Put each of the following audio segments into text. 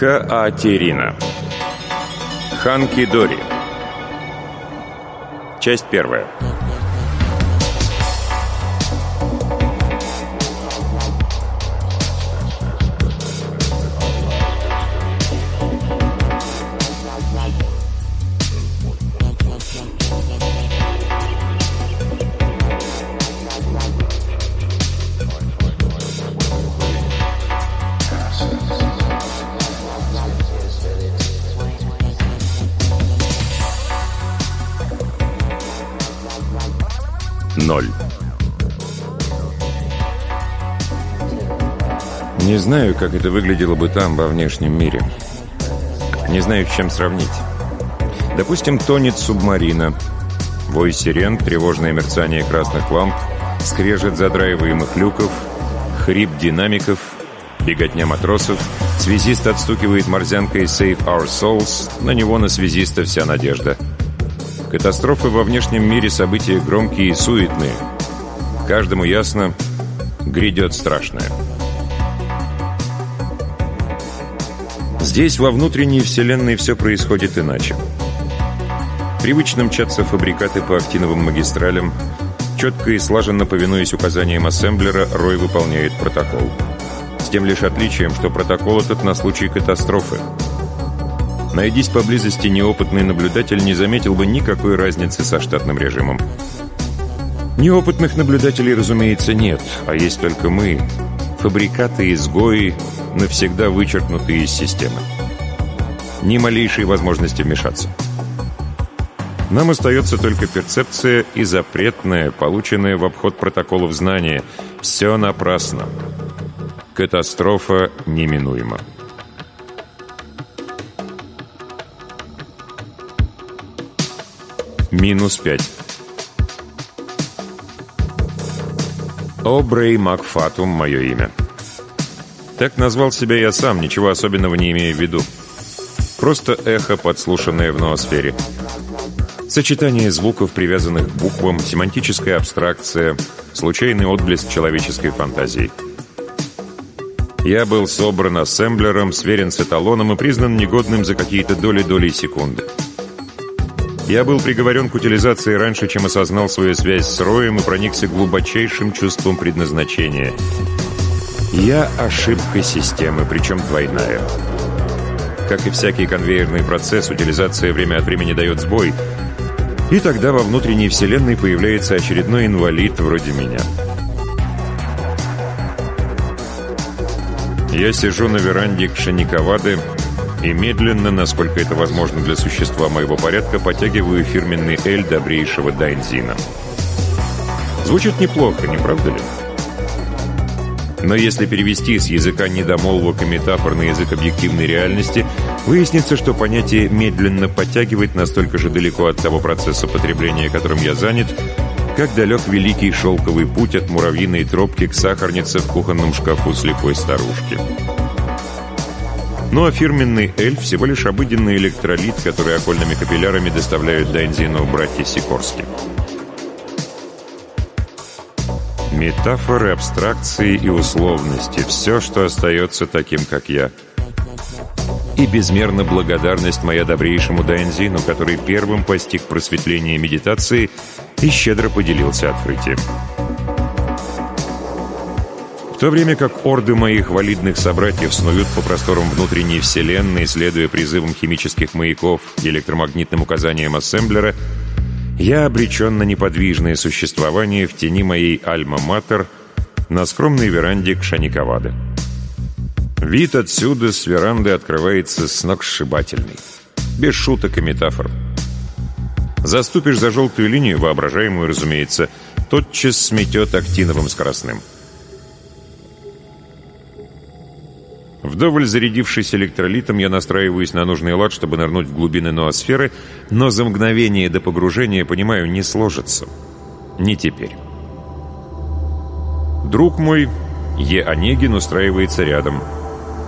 Каатерина Ханки Дори. Часть первая Не знаю, как это выглядело бы там, во внешнем мире. Не знаю, с чем сравнить. Допустим, тонет субмарина. Вой сирен, тревожное мерцание красных ламп, скрежет задраиваемых люков, хрип динамиков, беготня матросов. Связист отстукивает морзянкой «Save our souls», на него на связиста вся надежда — Катастрофы во внешнем мире события громкие и суетные. Каждому ясно, грядет страшное. Здесь, во внутренней вселенной, все происходит иначе. Привычно мчатся фабрикаты по актиновым магистралям. Четко и слаженно повинуясь указаниям ассемблера, Рой выполняет протокол. С тем лишь отличием, что протокол этот на случай катастрофы – Найдись поблизости неопытный наблюдатель, не заметил бы никакой разницы со штатным режимом. Неопытных наблюдателей, разумеется, нет, а есть только мы, фабрикаты, изгои, навсегда вычеркнутые из системы. Ни малейшей возможности вмешаться. Нам остается только перцепция и запретное, полученное в обход протоколов знания. Все напрасно. Катастрофа неминуема. Минус пять. Обрей Макфатум — мое имя. Так назвал себя я сам, ничего особенного не имея в виду. Просто эхо, подслушанное в ноосфере. Сочетание звуков, привязанных к буквам, семантическая абстракция, случайный отблеск человеческой фантазии. Я был собран ассемблером, сверен с эталоном и признан негодным за какие-то доли-доли секунды. Я был приговорен к утилизации раньше, чем осознал свою связь с Роем и проникся глубочайшим чувством предназначения. Я ошибка системы, причем двойная. Как и всякий конвейерный процесс, утилизация время от времени дает сбой, и тогда во внутренней вселенной появляется очередной инвалид вроде меня. Я сижу на веранде Кшаниковады, и медленно, насколько это возможно для существа моего порядка, потягиваю фирменный эль добрейшего Дайнзина. Звучит неплохо, не правда ли? Но если перевести с языка недомолвок и метафор на язык объективной реальности, выяснится, что понятие «медленно подтягивать» настолько же далеко от того процесса потребления, которым я занят, как далек великий шелковый путь от муравьиной тропки к сахарнице в кухонном шкафу слепой старушки. Ну а фирменный эль всего лишь обыденный электролит, который окольными капиллярами доставляют Дайнзину братья Сикорски. Метафоры, абстракции и условности – все, что остается таким, как я. И безмерна благодарность моя добрейшему Дайнзину, который первым постиг просветление медитации и щедро поделился открытием то время как орды моих валидных собратьев снуют по просторам внутренней вселенной, следуя призывам химических маяков и электромагнитным указаниям ассемблера, я обречен на неподвижное существование в тени моей альма-матер на скромной веранде Кшаниковады. Вид отсюда с веранды открывается сногсшибательный. Без шуток и метафор. Заступишь за желтую линию, воображаемую, разумеется, тотчас сметет актиновым скоростным. Вдоволь зарядившись электролитом, я настраиваюсь на нужный лад, чтобы нырнуть в глубины ноосферы, но за мгновение до погружения, понимаю, не сложится. Не теперь. Друг мой, Е. Онегин, устраивается рядом.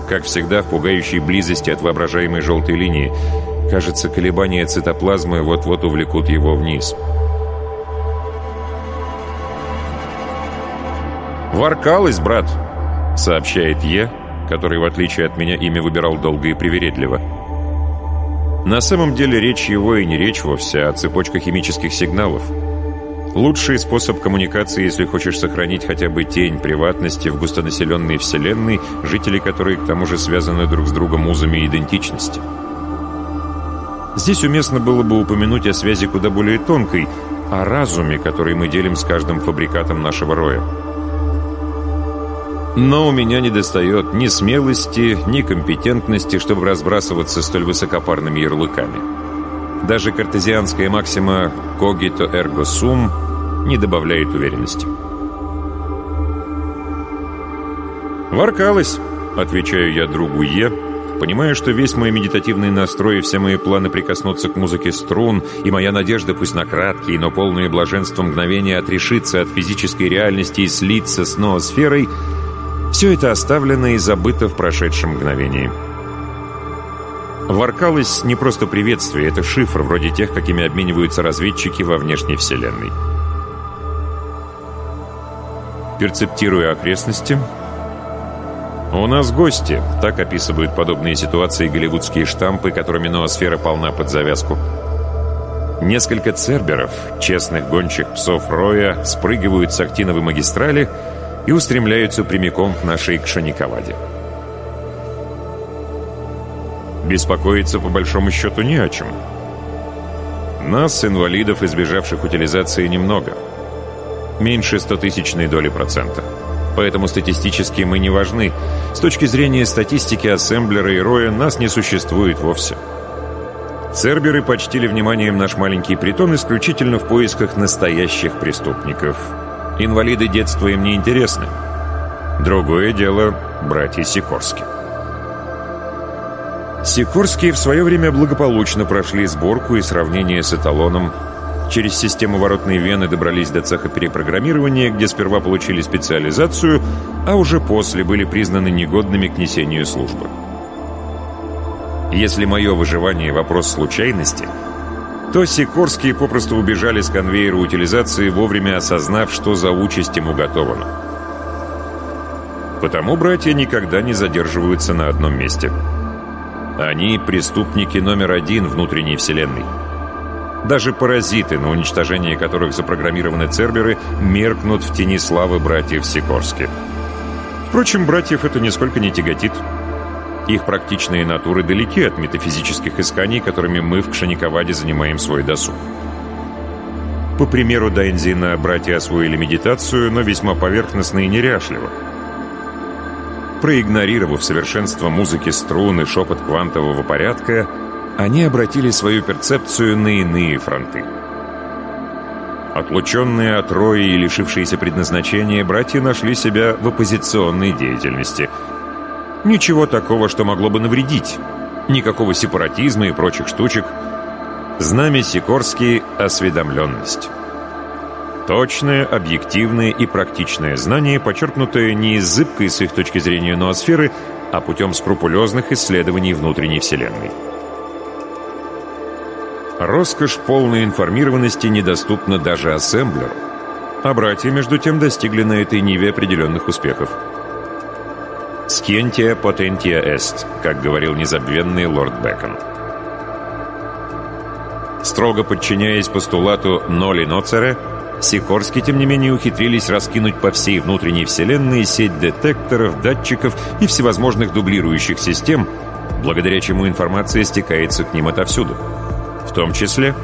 Как всегда, в пугающей близости от воображаемой желтой линии. Кажется, колебания цитоплазмы вот-вот увлекут его вниз. «Воркалась, брат!» — сообщает Е который, в отличие от меня, имя выбирал долго и привередливо. На самом деле речь его и не речь вовсе, а цепочка химических сигналов. Лучший способ коммуникации, если хочешь сохранить хотя бы тень приватности в густонаселенной вселенной, жители которой к тому же связаны друг с другом узами идентичности. Здесь уместно было бы упомянуть о связи куда более тонкой, о разуме, который мы делим с каждым фабрикатом нашего роя. Но у меня не достает ни смелости, ни компетентности, чтобы разбрасываться столь высокопарными ярлыками. Даже картезианская максима «cogito ergo sum» не добавляет уверенности. «Воркалась», — отвечаю я другу Е, понимая, что весь мой медитативный настрой и все мои планы прикоснуться к музыке струн и моя надежда, пусть на краткие, но полные блаженства мгновения отрешиться от физической реальности и слиться с ноосферой — все это оставлено и забыто в прошедшем мгновении. Воркалось не просто приветствие, это шифр, вроде тех, какими обмениваются разведчики во внешней вселенной. Перцептируя окрестности, «У нас гости», — так описывают подобные ситуации голливудские штампы, которыми ноосфера полна под завязку. Несколько церберов, честных гончих псов Роя, спрыгивают с актиновой магистрали — и устремляются прямиком к нашей Кшаниковаде. Беспокоиться по большому счету не о чем. Нас, инвалидов, избежавших утилизации, немного. Меньше стотысячной доли процента. Поэтому статистически мы не важны. С точки зрения статистики ассемблера и роя нас не существует вовсе. Церберы почтили вниманием наш маленький притон исключительно в поисках настоящих преступников – Инвалиды детства им не интересны. Другое дело — братья Сикорски. Сикорские в свое время благополучно прошли сборку и сравнение с эталоном. Через систему воротной вены добрались до цеха перепрограммирования, где сперва получили специализацию, а уже после были признаны негодными к несению службы. Если мое выживание — вопрос случайности — то Сикорские попросту убежали с конвейера утилизации, вовремя осознав, что за участь ему уготована. Потому братья никогда не задерживаются на одном месте. Они — преступники номер один внутренней вселенной. Даже паразиты, на уничтожение которых запрограммированы церберы, меркнут в тени славы братьев Сикорски. Впрочем, братьев это нисколько не тяготит. Их практичные натуры далеки от метафизических исканий, которыми мы в Кшаниковаде занимаем свой досуг. По примеру Дайнзина, братья освоили медитацию, но весьма поверхностно и неряшливо. Проигнорировав совершенство музыки струн и шепот квантового порядка, они обратили свою перцепцию на иные фронты. Отлученные от роя и лишившиеся предназначения, братья нашли себя в оппозиционной деятельности – Ничего такого, что могло бы навредить. Никакого сепаратизма и прочих штучек. Знамя Сикорский — осведомленность. Точное, объективное и практичное знание, подчеркнутое не из зыбкой с их точки зрения ноосферы, а путем скрупулезных исследований внутренней Вселенной. Роскошь полной информированности недоступна даже ассемблеру, а братья, между тем, достигли на этой ниве определенных успехов. «Scientia potentia est», как говорил незабвенный лорд Бэкон. Строго подчиняясь постулату «ноли ноцере», Сикорски, тем не менее, ухитрились раскинуть по всей внутренней вселенной сеть детекторов, датчиков и всевозможных дублирующих систем, благодаря чему информация стекается к ним отовсюду. В том числе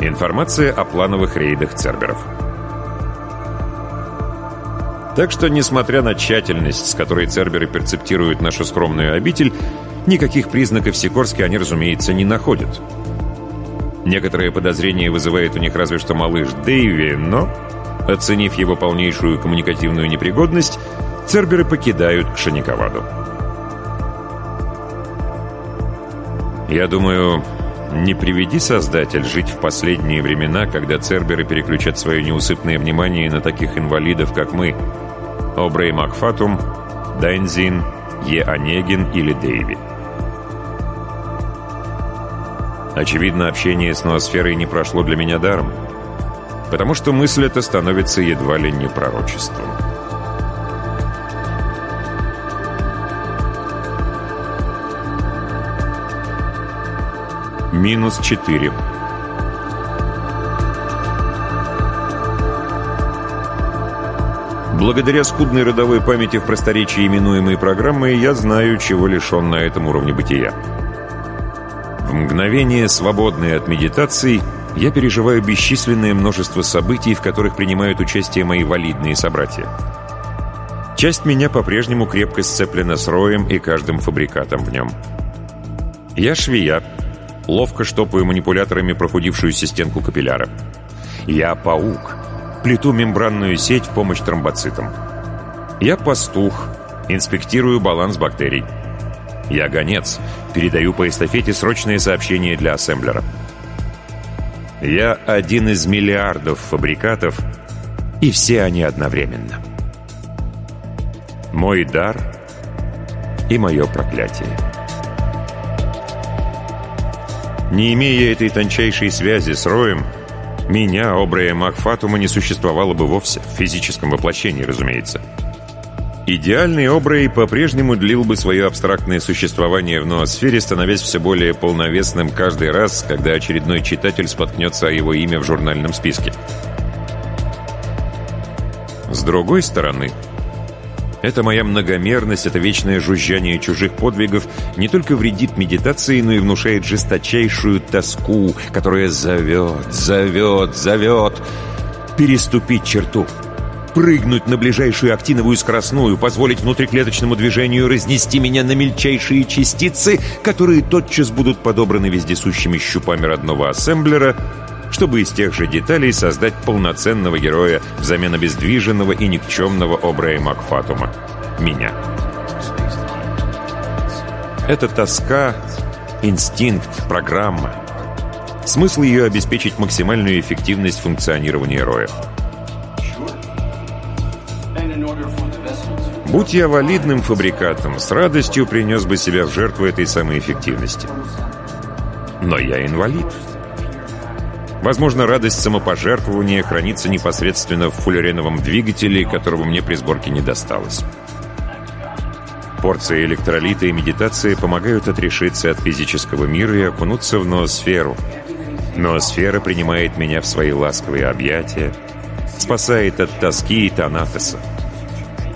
информация о плановых рейдах Церберов. Так что, несмотря на тщательность, с которой церберы перцептируют нашу скромную обитель, никаких признаков Сикорски они, разумеется, не находят. Некоторое подозрение вызывает у них разве что малыш Дэйви, но, оценив его полнейшую коммуникативную непригодность, церберы покидают Кшаниковаду. Я думаю, не приведи Создатель жить в последние времена, когда церберы переключат свое неусыпное внимание на таких инвалидов, как мы — Обрей Макфатум, Дайнзин, Е. Онегин или Дейви. Очевидно, общение с ноосферой не прошло для меня даром, потому что мысль эта становится едва ли не пророчеством. Минус четыре. Благодаря скудной родовой памяти в просторечии именуемой программой, я знаю, чего лишен на этом уровне бытия. В мгновение, свободное от медитаций, я переживаю бесчисленное множество событий, в которых принимают участие мои валидные собратья. Часть меня по-прежнему крепко сцеплена с роем и каждым фабрикатом в нем. Я швея, ловко штопаю манипуляторами прохудившуюся стенку капилляра. Я паук, плету мембранную сеть в помощь тромбоцитам. Я пастух, инспектирую баланс бактерий. Я гонец, передаю по эстафете срочные сообщения для ассемблера. Я один из миллиардов фабрикатов, и все они одновременно. Мой дар и мое проклятие. Не имея этой тончайшей связи с Роем, меня, Обрая Макфатума, не существовало бы вовсе, в физическом воплощении, разумеется. Идеальный Обрей по-прежнему длил бы свое абстрактное существование в ноосфере, становясь все более полновесным каждый раз, когда очередной читатель споткнется о его имя в журнальном списке. С другой стороны, эта моя многомерность, это вечное жужжание чужих подвигов не только вредит медитации, но и внушает жесточайшую тоску, которая зовет, зовет, зовет. Переступить черту, прыгнуть на ближайшую актиновую скоростную, позволить внутриклеточному движению разнести меня на мельчайшие частицы, которые тотчас будут подобраны вездесущими щупами родного ассемблера, чтобы из тех же деталей создать полноценного героя взамен обездвиженного и никчемного Обрея Макфатума. Меня. Это тоска, инстинкт, программа. Смысл ее обеспечить максимальную эффективность функционирования Роя. Будь я валидным фабрикатом, с радостью принес бы себя в жертву этой самой эффективности. Но я инвалид. Возможно, радость самопожертвования хранится непосредственно в фуллереновом двигателе, которого мне при сборке не досталось. Порция электролита и медитация помогают отрешиться от физического мира и окунуться в ноосферу. Ноосфера принимает меня в свои ласковые объятия, спасает от тоски и танатоса,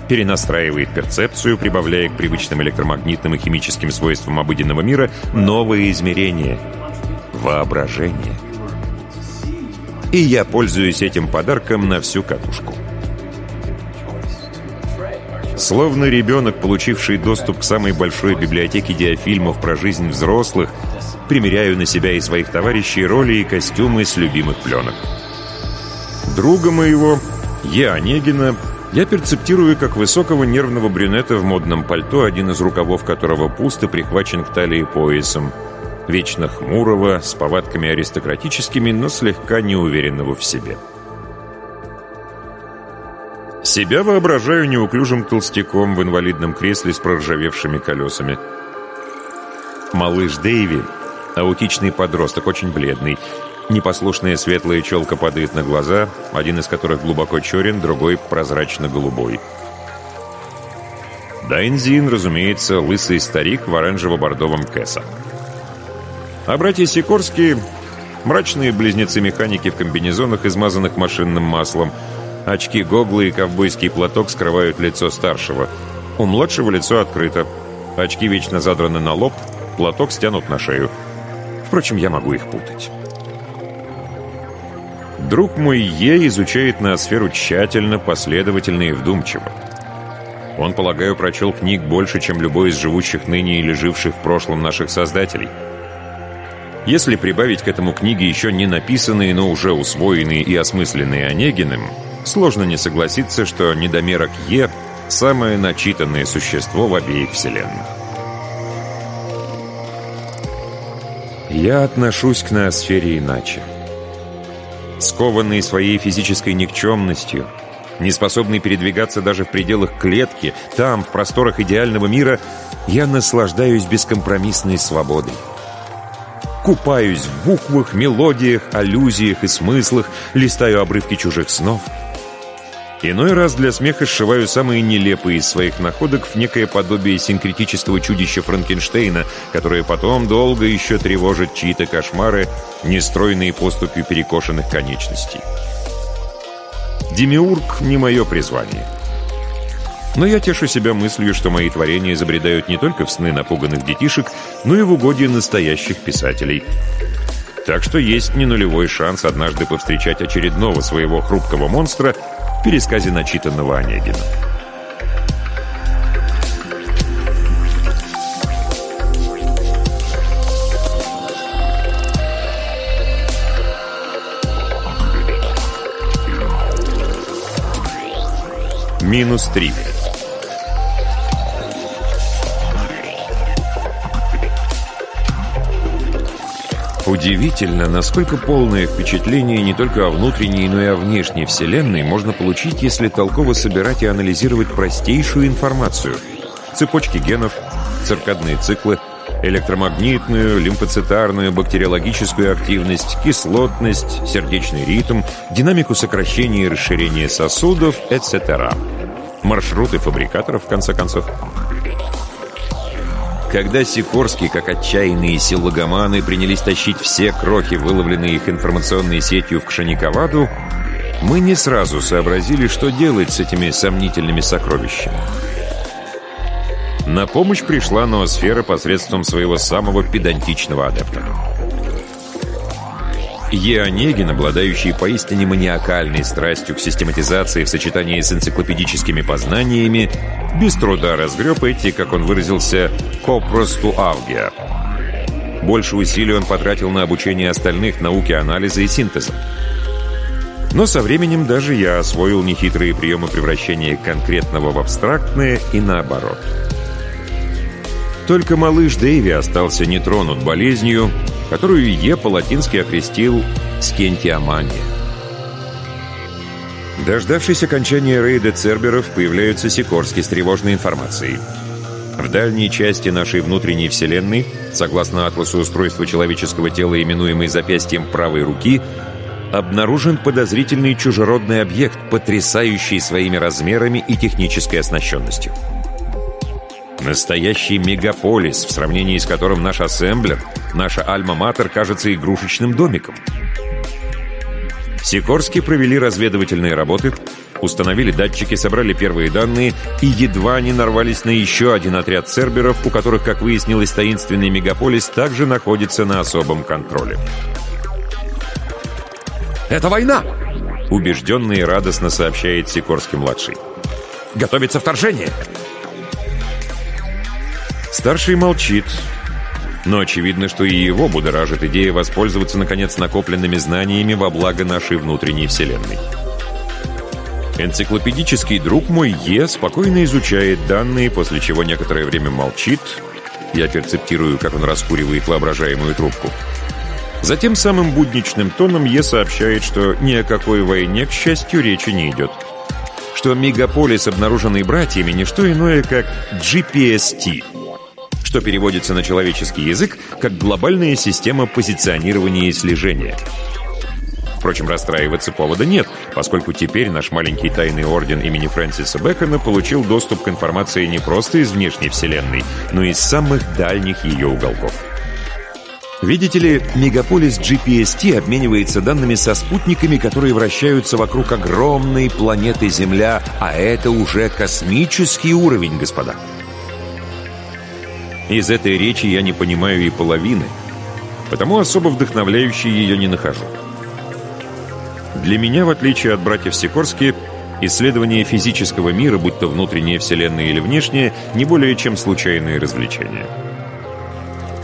перенастраивает перцепцию, прибавляя к привычным электромагнитным и химическим свойствам обыденного мира новые измерения — воображение — и я пользуюсь этим подарком на всю катушку. Словно ребенок, получивший доступ к самой большой библиотеке диафильмов про жизнь взрослых, примеряю на себя и своих товарищей роли и костюмы с любимых пленок. Друга моего, Е. Онегина, я перцептирую как высокого нервного брюнета в модном пальто, один из рукавов которого пуст и прихвачен к талии поясом – вечно хмурого, с повадками аристократическими, но слегка неуверенного в себе. Себя воображаю неуклюжим толстяком в инвалидном кресле с проржавевшими колесами. Малыш Дэйви, аутичный подросток, очень бледный. Непослушная светлая челка падает на глаза, один из которых глубоко черен, другой прозрачно-голубой. Дайнзин, разумеется, лысый старик в оранжево-бордовом кэса. А братья Сикорские — мрачные близнецы-механики в комбинезонах, измазанных машинным маслом. Очки, гоглы и ковбойский платок скрывают лицо старшего. У младшего лицо открыто. Очки вечно задраны на лоб, платок стянут на шею. Впрочем, я могу их путать. Друг мой Е изучает ноосферу тщательно, последовательно и вдумчиво. Он, полагаю, прочел книг больше, чем любой из живущих ныне или живших в прошлом наших создателей — если прибавить к этому книги еще не написанные, но уже усвоенные и осмысленные Онегиным, сложно не согласиться, что недомерок Е – самое начитанное существо в обеих вселенных. Я отношусь к ноосфере иначе. Скованный своей физической никчемностью, неспособный передвигаться даже в пределах клетки, там, в просторах идеального мира, я наслаждаюсь бескомпромиссной свободой. Купаюсь в буквах, мелодиях, аллюзиях и смыслах, листаю обрывки чужих снов. Иной раз для смеха сшиваю самые нелепые из своих находок в некое подобие синкретического чудища Франкенштейна, которое потом долго еще тревожит чьи-то кошмары, нестройные поступи перекошенных конечностей. Демиург — не мое призвание. Но я тешу себя мыслью, что мои творения забредают не только в сны напуганных детишек, но и в угодье настоящих писателей. Так что есть не нулевой шанс однажды повстречать очередного своего хрупкого монстра — пересказе начитанного Онегина. Минус три. Удивительно, насколько полное впечатление не только о внутренней, но и о внешней Вселенной можно получить, если толково собирать и анализировать простейшую информацию. Цепочки генов, циркадные циклы, электромагнитную, лимфоцитарную, бактериологическую активность, кислотность, сердечный ритм, динамику сокращения и расширения сосудов, etc. Маршруты фабрикаторов, в конце концов. Когда Сикорский, как отчаянные силогоманы, принялись тащить все крохи, выловленные их информационной сетью в Кшаниковаду, мы не сразу сообразили, что делать с этими сомнительными сокровищами. На помощь пришла ноосфера посредством своего самого педантичного адепта. Е. Онегин, обладающий поистине маниакальной страстью к систематизации в сочетании с энциклопедическими познаниями, без труда разгреб эти, как он выразился, «копросту авгия». Больше усилий он потратил на обучение остальных науки анализа и синтеза. Но со временем даже я освоил нехитрые приемы превращения конкретного в абстрактное и наоборот. Только малыш Дэйви остался нетронут болезнью, которую Е по-латински окрестил «скентиомания». Дождавшись окончания рейда Церберов, появляются Сикорски с тревожной информацией. В дальней части нашей внутренней Вселенной, согласно атласу устройства человеческого тела, именуемой запястьем правой руки, обнаружен подозрительный чужеродный объект, потрясающий своими размерами и технической оснащенностью. Настоящий мегаполис, в сравнении с которым наш ассемблер, наша альма-матер кажется игрушечным домиком. Сикорски провели разведывательные работы, установили датчики, собрали первые данные и едва не нарвались на еще один отряд церберов, у которых, как выяснилось, таинственный мегаполис также находится на особом контроле. «Это война!» — убежденно и радостно сообщает Сикорский-младший. «Готовится вторжение!» Старший молчит, но очевидно, что и его будоражит идея воспользоваться, наконец, накопленными знаниями во благо нашей внутренней вселенной. Энциклопедический друг мой Е спокойно изучает данные, после чего некоторое время молчит. Я перцептирую, как он раскуривает воображаемую трубку. Затем самым будничным тоном Е сообщает, что ни о какой войне, к счастью, речи не идет. Что мегаполис, обнаруженный братьями, не что иное, как GPST — что переводится на человеческий язык как глобальная система позиционирования и слежения. Впрочем, расстраиваться повода нет, поскольку теперь наш маленький тайный орден имени Фрэнсиса Бэкона получил доступ к информации не просто из внешней вселенной, но и из самых дальних ее уголков. Видите ли, мегаполис GPST обменивается данными со спутниками, которые вращаются вокруг огромной планеты Земля, а это уже космический уровень, господа. Из этой речи я не понимаю и половины, потому особо вдохновляющей ее не нахожу. Для меня, в отличие от братьев Сикорски, исследование физического мира, будь то внутренняя вселенная или внешняя, не более чем случайные развлечения.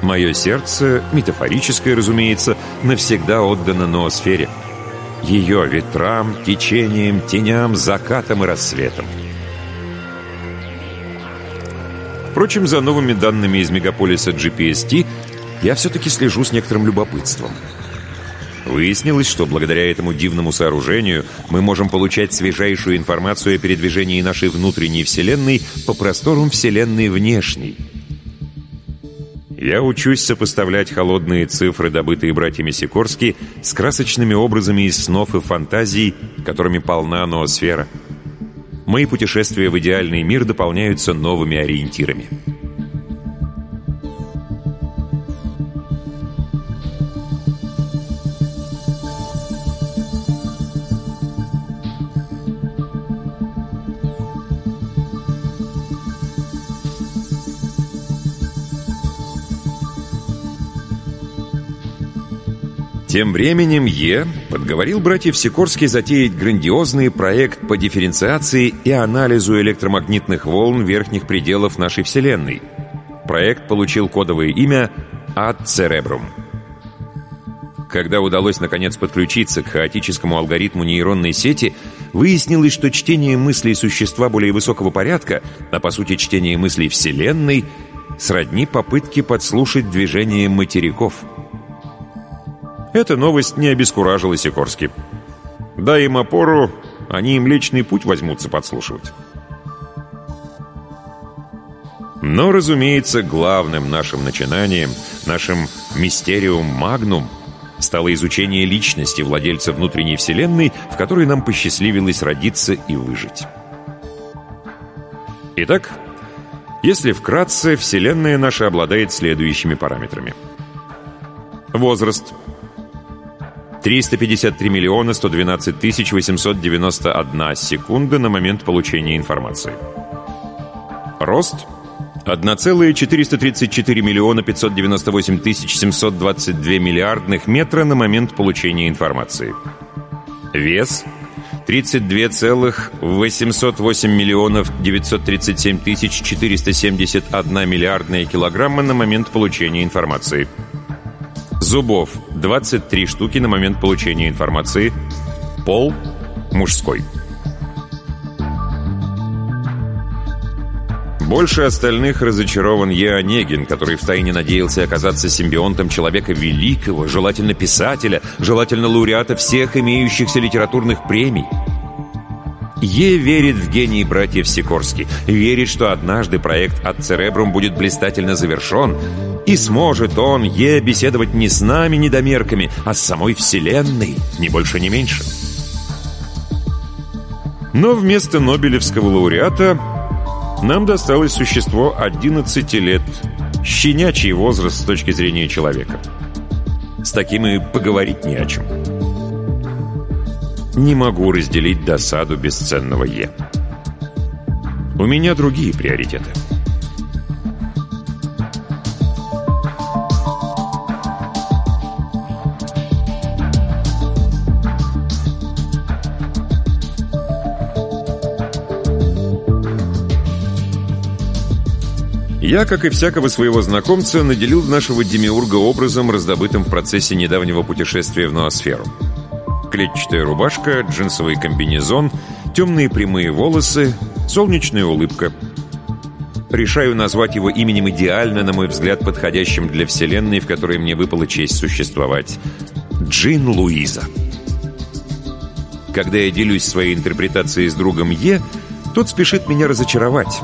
Мое сердце, метафорическое, разумеется, навсегда отдано ноосфере. Ее ветрам, течениям, теням, закатам и рассветам. Впрочем, за новыми данными из мегаполиса GPST я все-таки слежу с некоторым любопытством. Выяснилось, что благодаря этому дивному сооружению мы можем получать свежайшую информацию о передвижении нашей внутренней Вселенной по просторам Вселенной внешней. Я учусь сопоставлять холодные цифры, добытые братьями Сикорски, с красочными образами из снов и фантазий, которыми полна ноосфера. Мои путешествия в идеальный мир дополняются новыми ориентирами. Тем временем Е подговорил братьев Сикорски затеять грандиозный проект по дифференциации и анализу электромагнитных волн верхних пределов нашей Вселенной. Проект получил кодовое имя «Ad Cerebrum». Когда удалось наконец подключиться к хаотическому алгоритму нейронной сети, выяснилось, что чтение мыслей существа более высокого порядка, а по сути чтение мыслей Вселенной, сродни попытке подслушать движение материков – эта новость не обескуражила Сикорски. Дай им опору, они им личный путь возьмутся подслушивать. Но, разумеется, главным нашим начинанием, нашим мистериум магнум, стало изучение личности владельца внутренней вселенной, в которой нам посчастливилось родиться и выжить. Итак, если вкратце, вселенная наша обладает следующими параметрами. Возраст 353 миллиона 112 тысяч 891 секунда на момент получения информации. Рост 1,434 миллиона 598 тысяч 722 миллиардных метра на момент получения информации. Вес 32,808 миллионов 937 тысяч 471 миллиардная килограмма на момент получения информации. Зубов 23 штуки на момент получения информации. Пол мужской. Больше остальных разочарован Е. Онегин, который втайне надеялся оказаться симбионтом человека великого, желательно писателя, желательно лауреата всех имеющихся литературных премий. Е верит в гений братьев Сикорски, верит, что однажды проект от Церебрум будет блистательно завершен, и сможет он, Е, беседовать не с нами, недомерками, а с самой Вселенной, ни больше, ни меньше. Но вместо Нобелевского лауреата нам досталось существо 11 лет, щенячий возраст с точки зрения человека. С таким и поговорить не о чем не могу разделить досаду бесценного Е. У меня другие приоритеты. Я, как и всякого своего знакомца, наделил нашего демиурга образом, раздобытым в процессе недавнего путешествия в ноосферу клетчатая рубашка, джинсовый комбинезон, темные прямые волосы, солнечная улыбка. Решаю назвать его именем идеально, на мой взгляд, подходящим для вселенной, в которой мне выпала честь существовать. Джин Луиза. Когда я делюсь своей интерпретацией с другом Е, тот спешит меня разочаровать.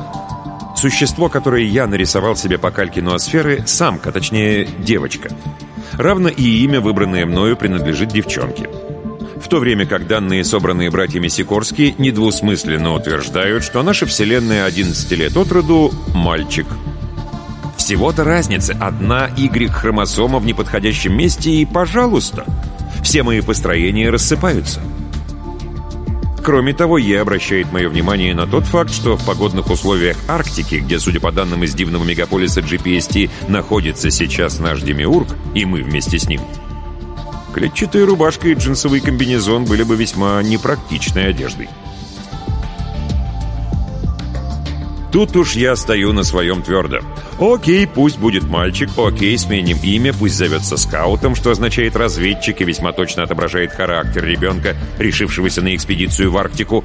Существо, которое я нарисовал себе по кальке ноосферы, самка, точнее, девочка. Равно и имя, выбранное мною, принадлежит девчонке то время как данные, собранные братьями Сикорски, недвусмысленно утверждают, что наша Вселенная 11 лет от роду – мальчик. Всего-то разница – одна Y-хромосома в неподходящем месте и, пожалуйста, все мои построения рассыпаются. Кроме того, я обращает мое внимание на тот факт, что в погодных условиях Арктики, где, судя по данным из дивного мегаполиса GPST, находится сейчас наш Демиург, и мы вместе с ним – Клетчатая рубашка и джинсовый комбинезон были бы весьма непрактичной одеждой. Тут уж я стою на своем твердо. Окей, пусть будет мальчик, окей, сменим имя, пусть зовется скаутом, что означает разведчик и весьма точно отображает характер ребенка, решившегося на экспедицию в Арктику.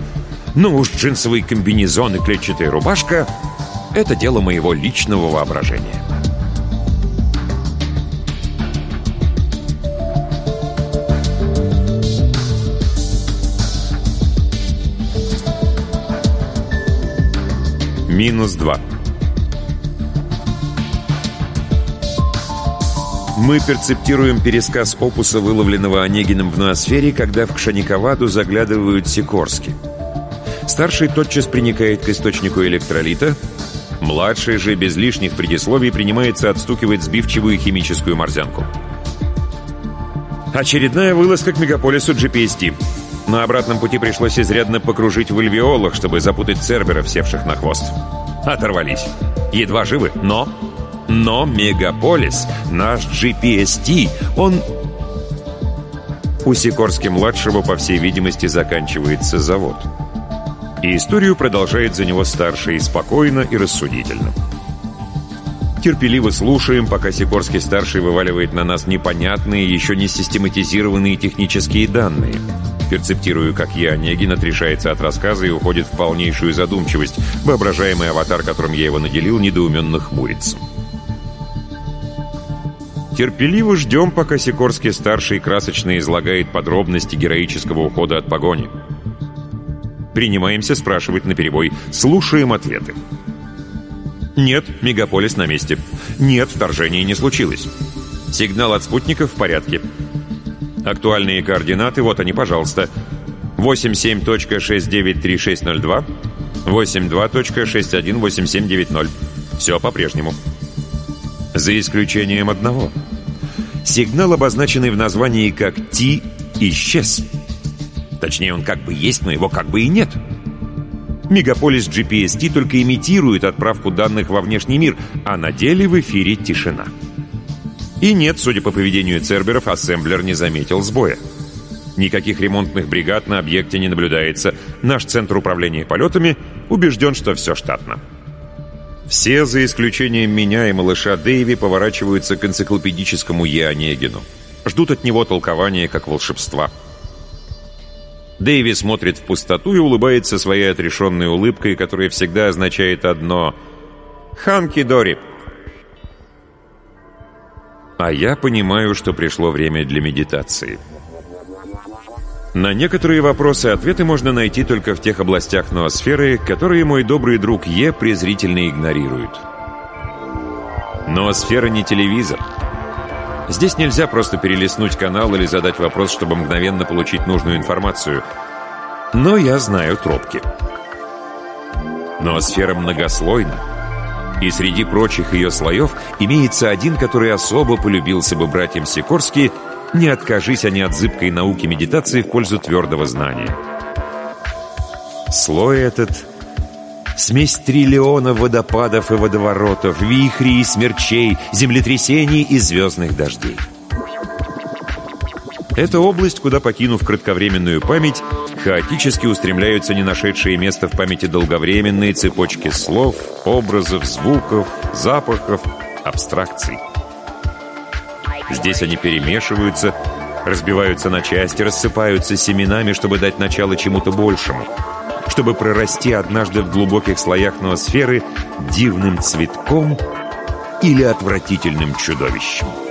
Ну уж джинсовый комбинезон и клетчатая рубашка — это дело моего личного воображения. Минус 2. Мы перцептируем пересказ опуса, выловленного Онегиным в ноосфере, когда в Кшаниковаду заглядывают Сикорски. Старший тотчас приникает к источнику электролита, младший же без лишних предисловий принимается отстукивать сбивчивую химическую морзянку. Очередная вылазка к мегаполису GPST. На обратном пути пришлось изрядно покружить в альвеолах, чтобы запутать церберов, севших на хвост. Оторвались. Едва живы, но... Но мегаполис, наш GPST, он... У Сикорски-младшего, по всей видимости, заканчивается завод. И историю продолжает за него старший спокойно и рассудительно. Терпеливо слушаем, пока Сикорский-старший вываливает на нас непонятные, еще не систематизированные технические данные. Перцептирую, как я, Онегин отрешается от рассказа и уходит в полнейшую задумчивость. Воображаемый аватар, которым я его наделил, недоуменно хмурится. Терпеливо ждем, пока Сикорский-старший красочно излагает подробности героического ухода от погони. Принимаемся спрашивать наперебой. Слушаем ответы. Нет, мегаполис на месте. Нет, вторжения не случилось. Сигнал от спутников в порядке. Актуальные координаты, вот они, пожалуйста. 87.693602, 82.618790. Все по-прежнему. За исключением одного. Сигнал, обозначенный в названии как «Ти», исчез. Точнее, он как бы есть, но его как бы и нет. Мегаполис GPST только имитирует отправку данных во внешний мир, а на деле в эфире тишина. И нет, судя по поведению Церберов, ассемблер не заметил сбоя. Никаких ремонтных бригад на объекте не наблюдается. Наш центр управления полетами убежден, что все штатно. Все, за исключением меня и малыша Дэйви, поворачиваются к энциклопедическому Еонегину. Ждут от него толкования как волшебства. Дэйви смотрит в пустоту и улыбается своей отрешенной улыбкой, которая всегда означает одно «Ханки-дори». А я понимаю, что пришло время для медитации. На некоторые вопросы ответы можно найти только в тех областях ноосферы, которые мой добрый друг Е презрительно игнорирует. Ноосфера не телевизор — Здесь нельзя просто перелистнуть канал или задать вопрос, чтобы мгновенно получить нужную информацию. Но я знаю тропки. Но сфера многослойна. И среди прочих ее слоев имеется один, который особо полюбился бы братьям Сикорски, не откажись они от зыбкой науки медитации в пользу твердого знания. Слой этот Смесь триллионов водопадов и водоворотов, вихрей и смерчей, землетрясений и звездных дождей. Это область, куда, покинув кратковременную память, хаотически устремляются не нашедшие место в памяти долговременные цепочки слов, образов, звуков, запахов, абстракций. Здесь они перемешиваются, разбиваются на части, рассыпаются семенами, чтобы дать начало чему-то большему — чтобы прорасти однажды в глубоких слоях ноосферы дивным цветком или отвратительным чудовищем.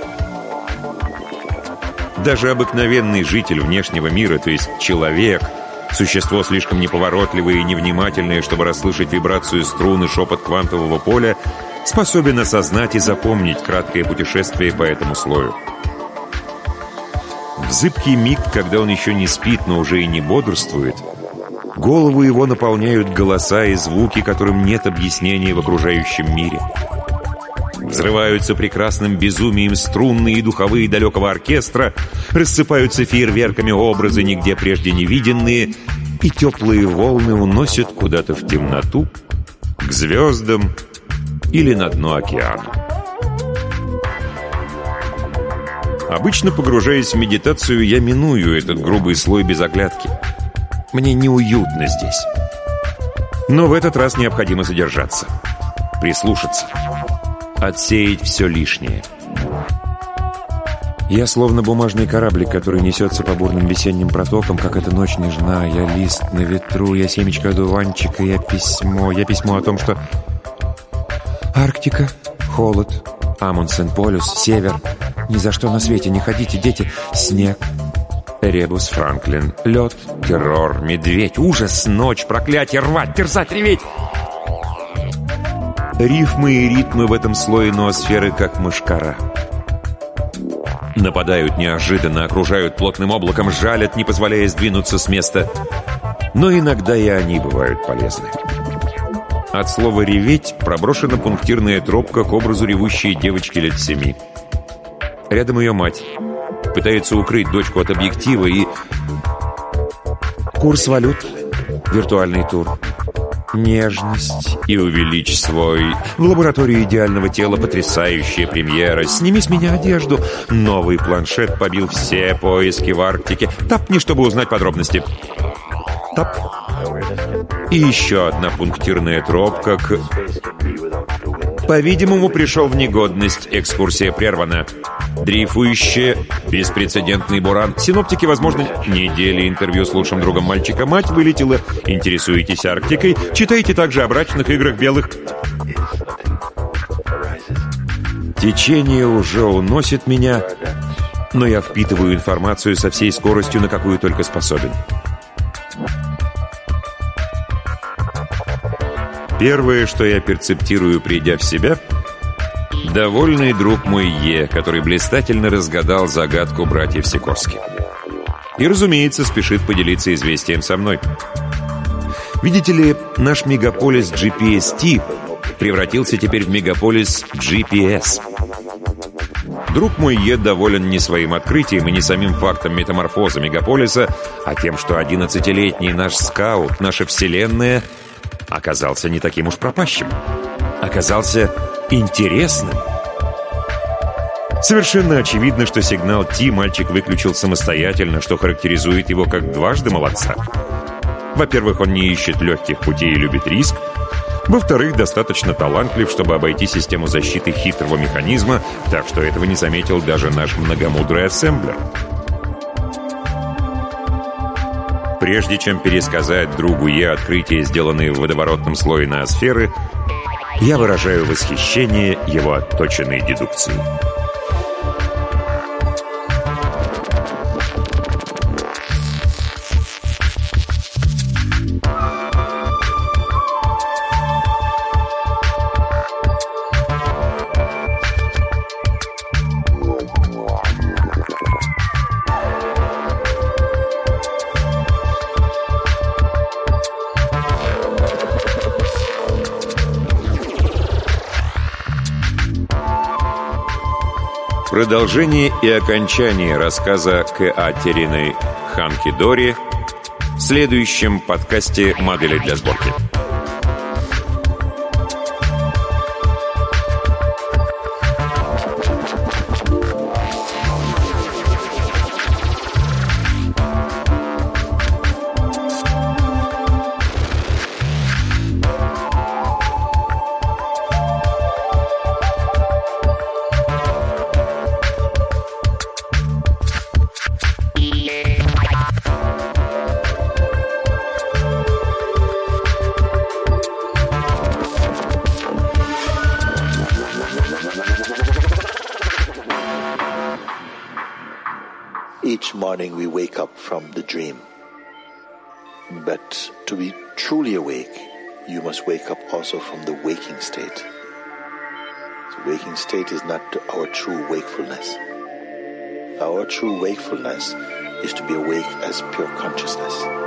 Даже обыкновенный житель внешнего мира, то есть человек, существо слишком неповоротливое и невнимательное, чтобы расслышать вибрацию струн и шепот квантового поля, способен осознать и запомнить краткое путешествие по этому слою. В зыбкий миг, когда он еще не спит, но уже и не бодрствует – Голову его наполняют голоса и звуки, которым нет объяснения в окружающем мире. Взрываются прекрасным безумием струнные и духовые далекого оркестра, рассыпаются фейерверками образы, нигде прежде не виденные, и теплые волны уносят куда-то в темноту, к звездам или на дно океана. Обычно, погружаясь в медитацию, я миную этот грубый слой без оглядки — мне неуютно здесь. Но в этот раз необходимо задержаться. Прислушаться. Отсеять все лишнее. Я словно бумажный кораблик, который несется по бурным весенним протокам, как эта ночь нежна. Я лист на ветру, я семечко одуванчика, я письмо. Я письмо о том, что... Арктика, холод, Амундсен, полюс, север. Ни за что на свете не ходите, дети. Снег, Ребус Франклин. Лед, террор, медведь, ужас, ночь, проклятие, рвать, терзать, реветь. Рифмы и ритмы в этом слое ноосферы, как мышкара. Нападают неожиданно, окружают плотным облаком, жалят, не позволяя сдвинуться с места. Но иногда и они бывают полезны. От слова «реветь» проброшена пунктирная тропка к образу ревущей девочки лет семи. Рядом ее мать. Пытается укрыть дочку от объектива и... Курс валют. Виртуальный тур. Нежность и увеличь свой. В лаборатории идеального тела потрясающая премьера. Сними с меня одежду. Новый планшет побил все поиски в Арктике. Тапни, чтобы узнать подробности. Тап. И еще одна пунктирная тропка к... По-видимому, пришел в негодность. Экскурсия прервана. Дрейфующая, беспрецедентный буран. Синоптики, возможно, недели интервью с лучшим другом мальчика. Мать вылетела. Интересуетесь Арктикой. Читайте также о брачных играх белых. Течение уже уносит меня, но я впитываю информацию со всей скоростью, на какую только способен. Первое, что я перцептирую, придя в себя — довольный друг мой Е, который блистательно разгадал загадку братьев Сикорски. И, разумеется, спешит поделиться известием со мной. Видите ли, наш мегаполис GPS-T превратился теперь в мегаполис GPS. Друг мой Е доволен не своим открытием и не самим фактом метаморфоза мегаполиса, а тем, что 11-летний наш скаут, наша вселенная — оказался не таким уж пропащим. Оказался интересным. Совершенно очевидно, что сигнал Ти мальчик выключил самостоятельно, что характеризует его как дважды молодца. Во-первых, он не ищет легких путей и любит риск. Во-вторых, достаточно талантлив, чтобы обойти систему защиты хитрого механизма, так что этого не заметил даже наш многомудрый ассемблер. Прежде чем пересказать другу Е открытия, сделанные в водоворотном слое ноосферы, я выражаю восхищение его отточенной дедукцией. Продолжение и окончание рассказа К.А. Териной «Ханки Дори» в следующем подкасте «Модели для сборки». Dream. But to be truly awake, you must wake up also from the waking state. The waking state is not our true wakefulness. Our true wakefulness is to be awake as pure consciousness.